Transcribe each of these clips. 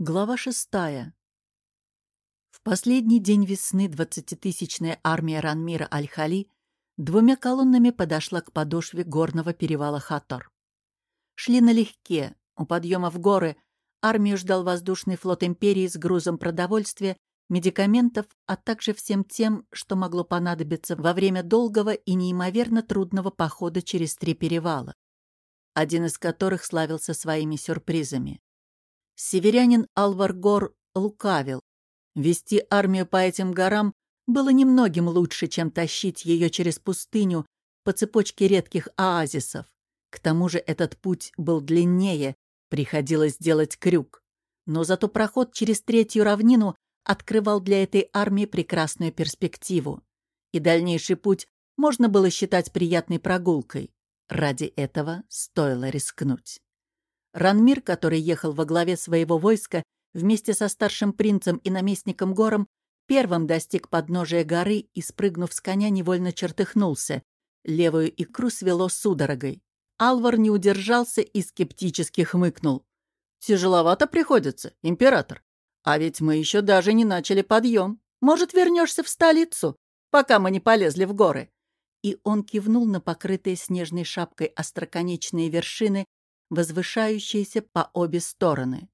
Глава шестая. В последний день весны двадцатитысячная армия Ранмира Аль-Хали двумя колоннами подошла к подошве горного перевала Хатор. Шли налегке. У подъема в горы армию ждал воздушный флот империи с грузом продовольствия, медикаментов, а также всем тем, что могло понадобиться во время долгого и неимоверно трудного похода через три перевала, один из которых славился своими сюрпризами. Северянин Алвар Гор лукавил. Вести армию по этим горам было немногим лучше, чем тащить ее через пустыню по цепочке редких оазисов. К тому же этот путь был длиннее, приходилось делать крюк. Но зато проход через третью равнину открывал для этой армии прекрасную перспективу. И дальнейший путь можно было считать приятной прогулкой. Ради этого стоило рискнуть. Ранмир, который ехал во главе своего войска вместе со старшим принцем и наместником Гором, первым достиг подножия горы и, спрыгнув с коня, невольно чертыхнулся. Левую икру свело судорогой. Алвар не удержался и скептически хмыкнул. «Тяжеловато приходится, император. А ведь мы еще даже не начали подъем. Может, вернешься в столицу, пока мы не полезли в горы?» И он кивнул на покрытые снежной шапкой остроконечные вершины, возвышающиеся по обе стороны.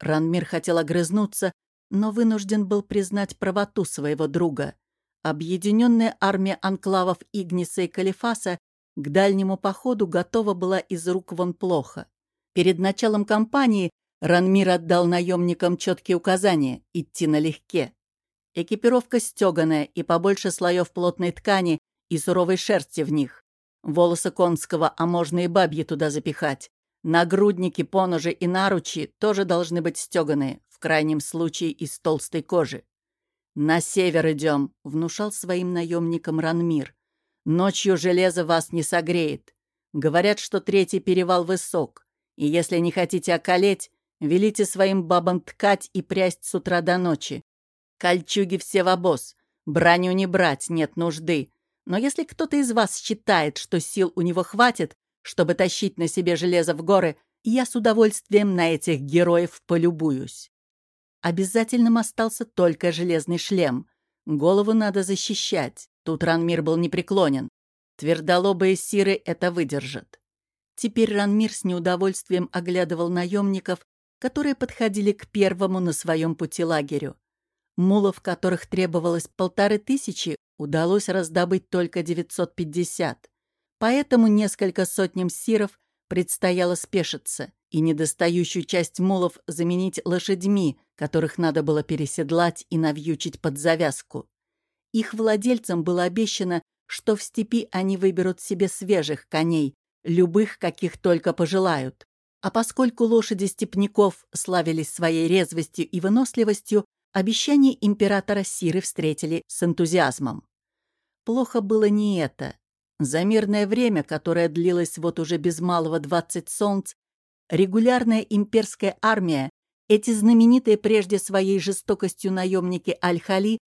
Ранмир хотел огрызнуться, но вынужден был признать правоту своего друга. Объединенная армия анклавов Игниса и Калифаса к дальнему походу готова была из рук вон плохо. Перед началом кампании Ранмир отдал наемникам четкие указания – идти налегке. Экипировка стеганая и побольше слоев плотной ткани и суровой шерсти в них. Волосы конского, а можно и бабьи туда запихать. Нагрудники, поножи и наручи тоже должны быть стеганые, в крайнем случае из толстой кожи. «На север идем», — внушал своим наемникам Ранмир. «Ночью железо вас не согреет. Говорят, что третий перевал высок, и если не хотите околеть, велите своим бабам ткать и прясть с утра до ночи. Кольчуги все в обоз, броню не брать, нет нужды. Но если кто-то из вас считает, что сил у него хватит, чтобы тащить на себе железо в горы, я с удовольствием на этих героев полюбуюсь. Обязательным остался только железный шлем. Голову надо защищать. Тут Ранмир был непреклонен. Твердолобые сиры это выдержат. Теперь Ранмир с неудовольствием оглядывал наемников, которые подходили к первому на своем пути лагерю. Мулов, которых требовалось полторы тысячи, удалось раздобыть только 950. Поэтому несколько сотням сиров предстояло спешиться и недостающую часть мулов заменить лошадьми, которых надо было переседлать и навьючить под завязку. Их владельцам было обещано, что в степи они выберут себе свежих коней, любых, каких только пожелают. А поскольку лошади степняков славились своей резвостью и выносливостью, обещание императора Сиры встретили с энтузиазмом. Плохо было не это. За мирное время, которое длилось вот уже без малого 20 солнц, регулярная имперская армия, эти знаменитые прежде своей жестокостью наемники Аль-Хали,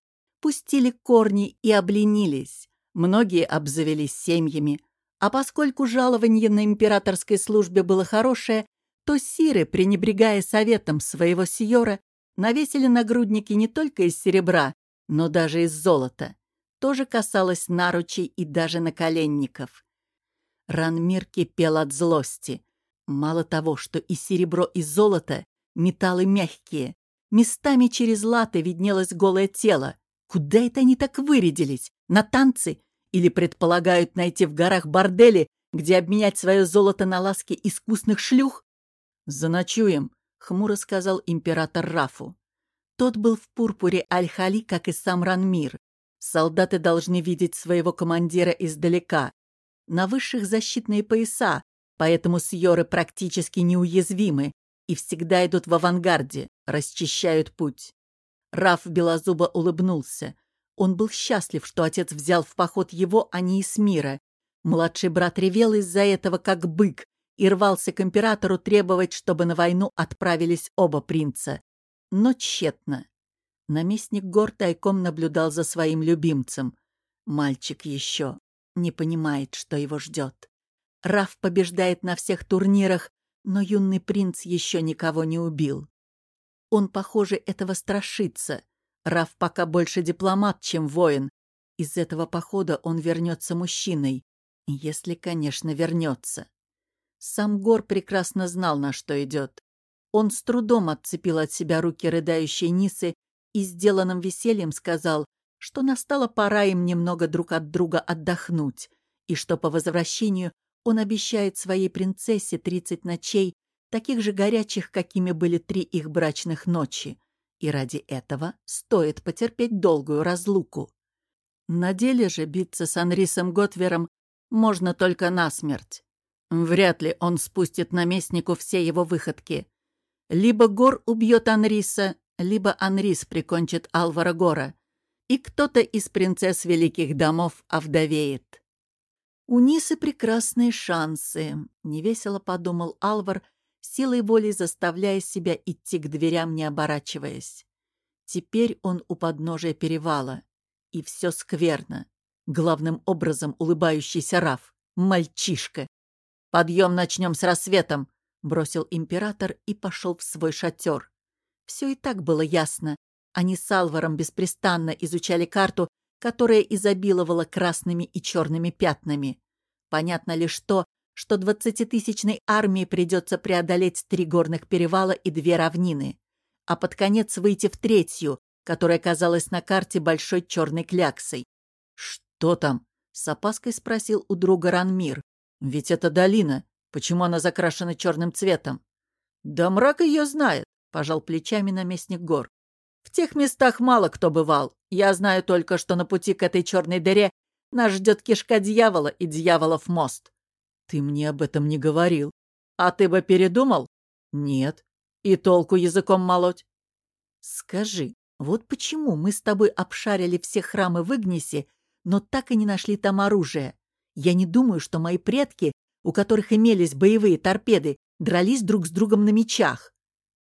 пустили корни и обленились. Многие обзавелись семьями. А поскольку жалование на императорской службе было хорошее, то сиры, пренебрегая советом своего сиора, навесили нагрудники не только из серебра, но даже из золота тоже касалось наручей и даже наколенников. Ранмир кипел от злости. Мало того, что и серебро, и золото — металлы мягкие. Местами через латы виднелось голое тело. Куда это они так вырядились? На танцы? Или предполагают найти в горах бордели, где обменять свое золото на ласки искусных шлюх? «Заночуем», — хмуро сказал император Рафу. Тот был в пурпуре Аль-Хали, как и сам Ранмир. Солдаты должны видеть своего командира издалека. На высших защитные пояса, поэтому сьоры практически неуязвимы и всегда идут в авангарде, расчищают путь. Раф Белозуба улыбнулся. Он был счастлив, что отец взял в поход его, а не Исмира. Младший брат ревел из-за этого, как бык, и рвался к императору требовать, чтобы на войну отправились оба принца. Но тщетно. Наместник гор тайком наблюдал за своим любимцем. Мальчик еще не понимает, что его ждет. Раф побеждает на всех турнирах, но юный принц еще никого не убил. Он, похоже, этого страшится. Раф пока больше дипломат, чем воин. Из этого похода он вернется мужчиной. Если, конечно, вернется. Сам Гор прекрасно знал, на что идет. Он с трудом отцепил от себя руки рыдающей Нисы и сделанным весельем сказал, что настала пора им немного друг от друга отдохнуть, и что по возвращению он обещает своей принцессе тридцать ночей, таких же горячих, какими были три их брачных ночи, и ради этого стоит потерпеть долгую разлуку. На деле же биться с Анрисом Готвером можно только насмерть. Вряд ли он спустит наместнику все его выходки. Либо Гор убьет Анриса, либо Анрис прикончит Алвара Гора, и кто-то из принцесс великих домов овдовеет. «У Нисы прекрасные шансы», — невесело подумал Алвар, силой воли заставляя себя идти к дверям, не оборачиваясь. Теперь он у подножия перевала. И все скверно. Главным образом улыбающийся Раф. Мальчишка. «Подъем начнем с рассветом», — бросил император и пошел в свой шатер. Все и так было ясно. Они с Алваром беспрестанно изучали карту которая изобиловала красными и черными пятнами. Понятно лишь то, что двадцатитысячной армии придется преодолеть три горных перевала и две равнины, а под конец выйти в третью, которая казалась на карте большой черной кляксой. «Что там?» — с опаской спросил у друга Ранмир. «Ведь это долина. Почему она закрашена черным цветом?» «Да мрак ее знает», — пожал плечами наместник гор. В тех местах мало кто бывал. Я знаю только, что на пути к этой черной дыре нас ждет кишка дьявола и дьяволов мост. Ты мне об этом не говорил. А ты бы передумал? Нет. И толку языком молоть? Скажи, вот почему мы с тобой обшарили все храмы в Игнисе, но так и не нашли там оружие? Я не думаю, что мои предки, у которых имелись боевые торпеды, дрались друг с другом на мечах.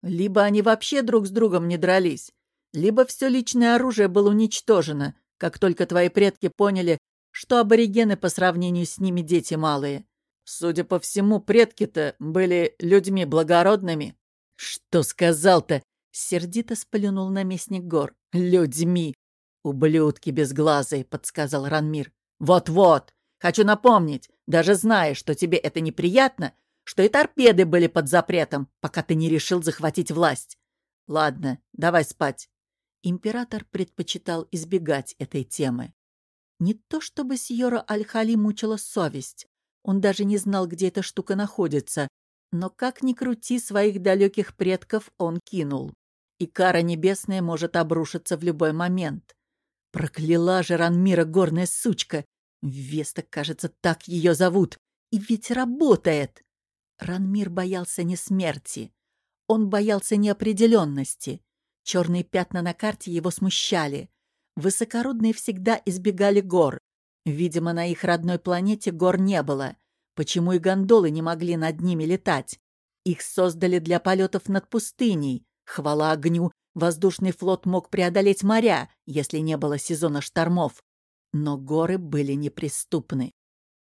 Либо они вообще друг с другом не дрались, либо все личное оружие было уничтожено, как только твои предки поняли, что аборигены по сравнению с ними дети малые. Судя по всему, предки-то были людьми благородными. Что сказал-то? Сердито сплюнул наместник гор. Людьми. Ублюдки безглазые, подсказал Ранмир. Вот-вот. Хочу напомнить, даже зная, что тебе это неприятно, что и торпеды были под запретом, пока ты не решил захватить власть. Ладно, давай спать. Император предпочитал избегать этой темы. Не то чтобы Сьора Аль-Хали мучила совесть. Он даже не знал, где эта штука находится. Но как ни крути, своих далеких предков он кинул. И кара небесная может обрушиться в любой момент. Прокляла же Ранмира горная сучка. Веста, кажется, так ее зовут. И ведь работает. Ранмир боялся не смерти. Он боялся неопределенности. Черные пятна на карте его смущали. Высокородные всегда избегали гор. Видимо, на их родной планете гор не было. Почему и гондолы не могли над ними летать? Их создали для полетов над пустыней. Хвала огню, воздушный флот мог преодолеть моря, если не было сезона штормов. Но горы были неприступны.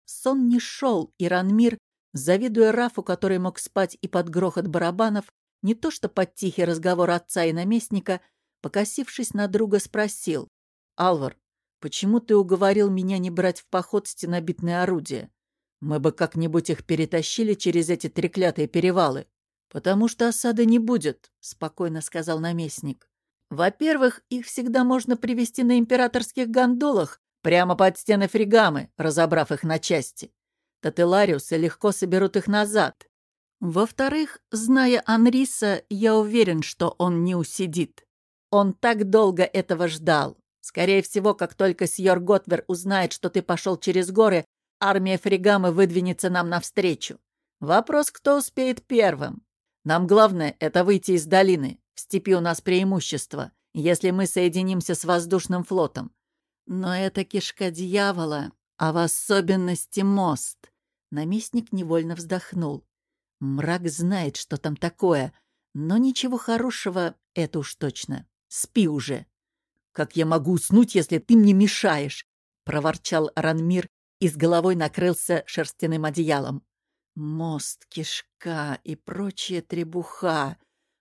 Сон не шел, и Ранмир, завидуя Рафу, который мог спать и под грохот барабанов, не то что под тихий разговор отца и наместника, покосившись на друга, спросил. «Алвар, почему ты уговорил меня не брать в поход стенобитные орудия? Мы бы как-нибудь их перетащили через эти треклятые перевалы». «Потому что осады не будет», — спокойно сказал наместник. «Во-первых, их всегда можно привести на императорских гондолах прямо под стены фригамы, разобрав их на части. Тателариусы легко соберут их назад, во-вторых, зная Анриса, я уверен, что он не усидит. Он так долго этого ждал. Скорее всего, как только Сьор Готвер узнает, что ты пошел через горы, армия Фригамы выдвинется нам навстречу. Вопрос, кто успеет первым. Нам главное — это выйти из долины. В степи у нас преимущество, если мы соединимся с воздушным флотом. Но это кишка дьявола, а в особенности мост. Наместник невольно вздохнул. Мрак знает, что там такое, но ничего хорошего — это уж точно. Спи уже. «Как я могу уснуть, если ты мне мешаешь?» — проворчал Ранмир и с головой накрылся шерстяным одеялом. Мост, кишка и прочая требуха.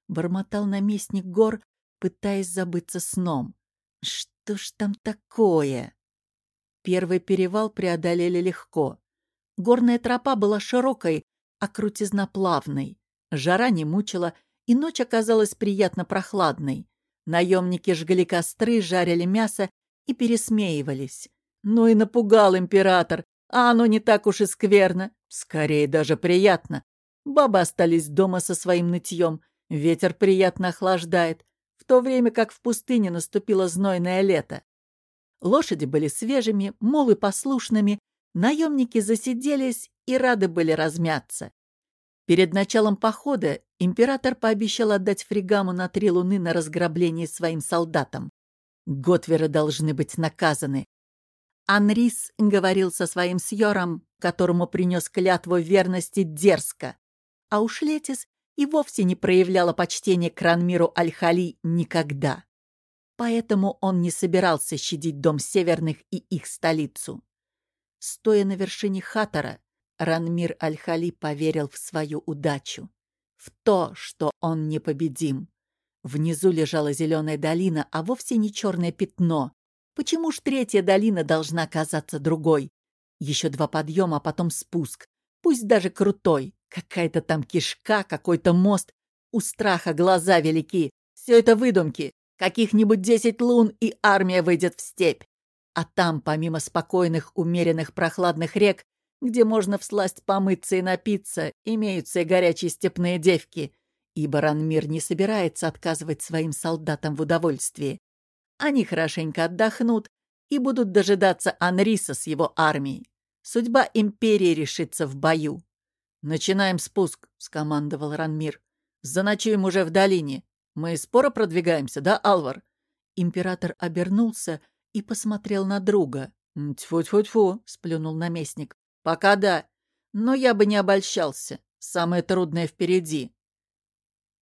Бормотал наместник гор, пытаясь забыться сном. Что ж там такое? Первый перевал преодолели легко. Горная тропа была широкой, а крутизна плавной. Жара не мучила, и ночь оказалась приятно прохладной. Наемники жгли костры, жарили мясо и пересмеивались. Ну и напугал император, а оно не так уж и скверно, скорее даже приятно. Бабы остались дома со своим нытьем, ветер приятно охлаждает, в то время как в пустыне наступило знойное лето. Лошади были свежими, молы послушными, наемники засиделись и рады были размяться. Перед началом похода император пообещал отдать фригаму на три луны на разграбление своим солдатам. Готверы должны быть наказаны. Анрис говорил со своим сьором, которому принес клятву верности дерзко. А уж Летис и вовсе не проявляла почтения к Ранмиру Аль-Хали никогда. Поэтому он не собирался щадить дом северных и их столицу. Стоя на вершине Хатора, Ранмир Аль-Хали поверил в свою удачу, в то, что он непобедим. Внизу лежала зеленая долина, а вовсе не черное пятно, Почему ж третья долина должна казаться другой? Еще два подъема, а потом спуск. Пусть даже крутой. Какая-то там кишка, какой-то мост. У страха глаза велики. Все это выдумки. Каких-нибудь десять лун, и армия выйдет в степь. А там, помимо спокойных, умеренных, прохладных рек, где можно всласть помыться и напиться, имеются и горячие степные девки, ибо Ранмир не собирается отказывать своим солдатам в удовольствии. Они хорошенько отдохнут и будут дожидаться Анриса с его армией. Судьба империи решится в бою. «Начинаем спуск», — скомандовал Ранмир. «Заночуем уже в долине. Мы споро продвигаемся, да, Алвар?» Император обернулся и посмотрел на друга. «Тьфу-тьфу-тьфу», — сплюнул наместник. «Пока да. Но я бы не обольщался. Самое трудное впереди».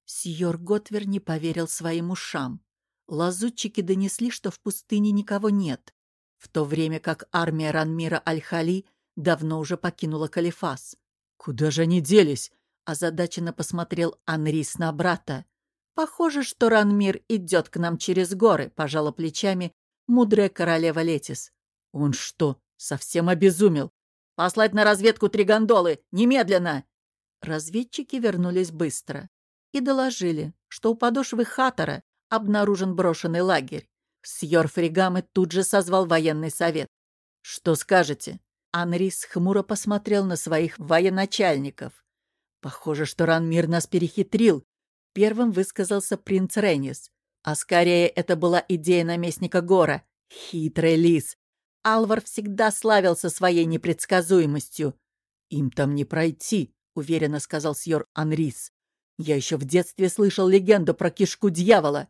Сьор Готвер не поверил своим ушам. Лазутчики донесли, что в пустыне никого нет, в то время как армия Ранмира Аль-Хали давно уже покинула Калифас. «Куда же они делись?» — озадаченно посмотрел Анрис на брата. «Похоже, что Ранмир идет к нам через горы», — пожала плечами мудрая королева Летис. «Он что, совсем обезумел? Послать на разведку три гондолы! Немедленно!» Разведчики вернулись быстро и доложили, что у подошвы Хатора обнаружен брошенный лагерь. Сьор Фригамы тут же созвал военный совет. «Что скажете?» Анрис хмуро посмотрел на своих военачальников. «Похоже, что Ранмир нас перехитрил», — первым высказался принц Реннис. А скорее это была идея наместника Гора. Хитрый лис. Алвар всегда славился своей непредсказуемостью. «Им там не пройти», — уверенно сказал сьор Анрис. «Я еще в детстве слышал легенду про кишку дьявола.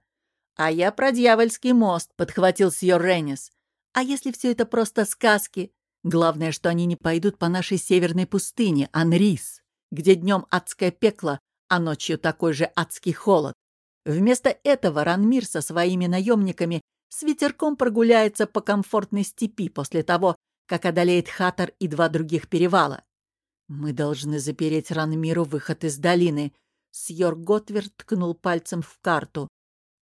«А я про дьявольский мост», — подхватил сьор Реннис. «А если все это просто сказки? Главное, что они не пойдут по нашей северной пустыне, Анрис, где днем адское пекло, а ночью такой же адский холод. Вместо этого Ранмир со своими наемниками с ветерком прогуляется по комфортной степи после того, как одолеет Хатар и два других перевала. Мы должны запереть Ранмиру выход из долины. Сьор Готвер ткнул пальцем в карту.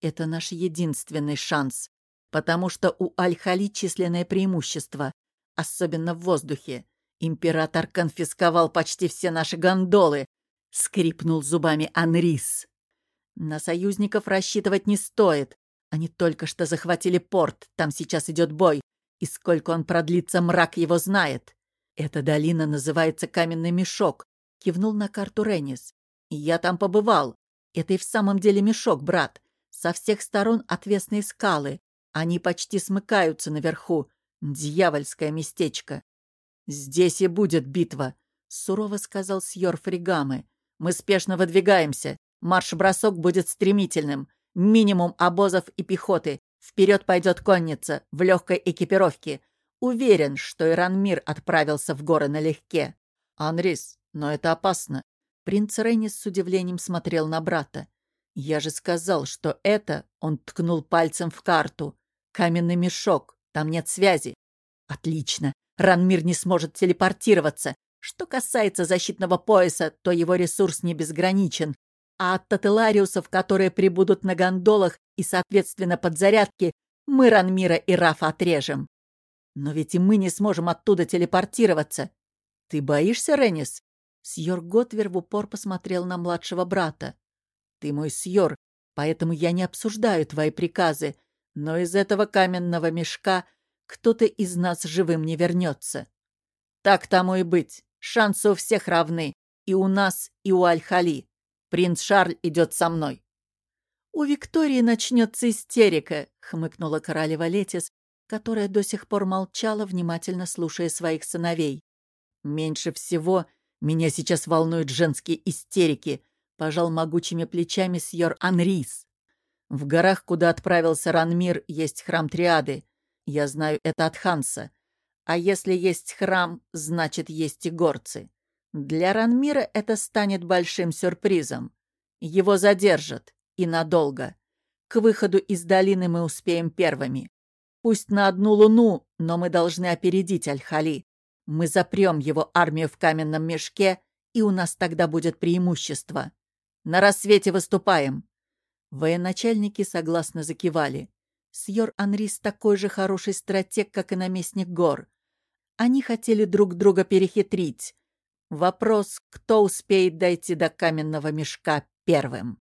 Это наш единственный шанс, потому что у Аль-Хали численное преимущество, особенно в воздухе. Император конфисковал почти все наши гондолы, скрипнул зубами Анрис. На союзников рассчитывать не стоит. Они только что захватили порт, там сейчас идет бой, и сколько он продлится, мрак его знает. Эта долина называется Каменный мешок, кивнул на карту Реннис. Я там побывал. Это и в самом деле мешок, брат. Со всех сторон отвесные скалы. Они почти смыкаются наверху. Дьявольское местечко. «Здесь и будет битва», — сурово сказал Сьор Фригамы. «Мы спешно выдвигаемся. Марш-бросок будет стремительным. Минимум обозов и пехоты. Вперед пойдет конница в легкой экипировке. Уверен, что Иранмир отправился в горы налегке. Анрис, но это опасно. Принц Рейнис с удивлением смотрел на брата. «Я же сказал, что это...» — он ткнул пальцем в карту. «Каменный мешок. Там нет связи». «Отлично. Ранмир не сможет телепортироваться. Что касается защитного пояса, то его ресурс не безграничен. А от тателариусов, которые прибудут на гондолах и, соответственно, подзарядки, мы Ранмира и Рафа отрежем. Но ведь и мы не сможем оттуда телепортироваться. Ты боишься, Реннис? Сьор Готвер в упор посмотрел на младшего брата. Ты мой сьор, поэтому я не обсуждаю твои приказы, но из этого каменного мешка кто-то из нас живым не вернется. Так тому и быть. Шансы у всех равны. И у нас, и у Аль-Хали. Принц Шарль идет со мной. «У Виктории начнется истерика», — хмыкнула королева Летис, которая до сих пор молчала, внимательно слушая своих сыновей. «Меньше всего меня сейчас волнуют женские истерики», — пожал могучими плечами сьор Анрис. «В горах, куда отправился Ранмир, есть храм Триады. Я знаю это от Ханса. А если есть храм, значит, есть и горцы. Для Ранмира это станет большим сюрпризом. Его задержат. И надолго. К выходу из долины мы успеем первыми. Пусть на одну луну, но мы должны опередить Аль-Хали. Мы запрем его армию в каменном мешке, и у нас тогда будет преимущество. На рассвете выступаем. Военачальники согласно закивали. Сьор Анрис такой же хороший стратег, как и наместник гор. Они хотели друг друга перехитрить. Вопрос, кто успеет дойти до каменного мешка первым.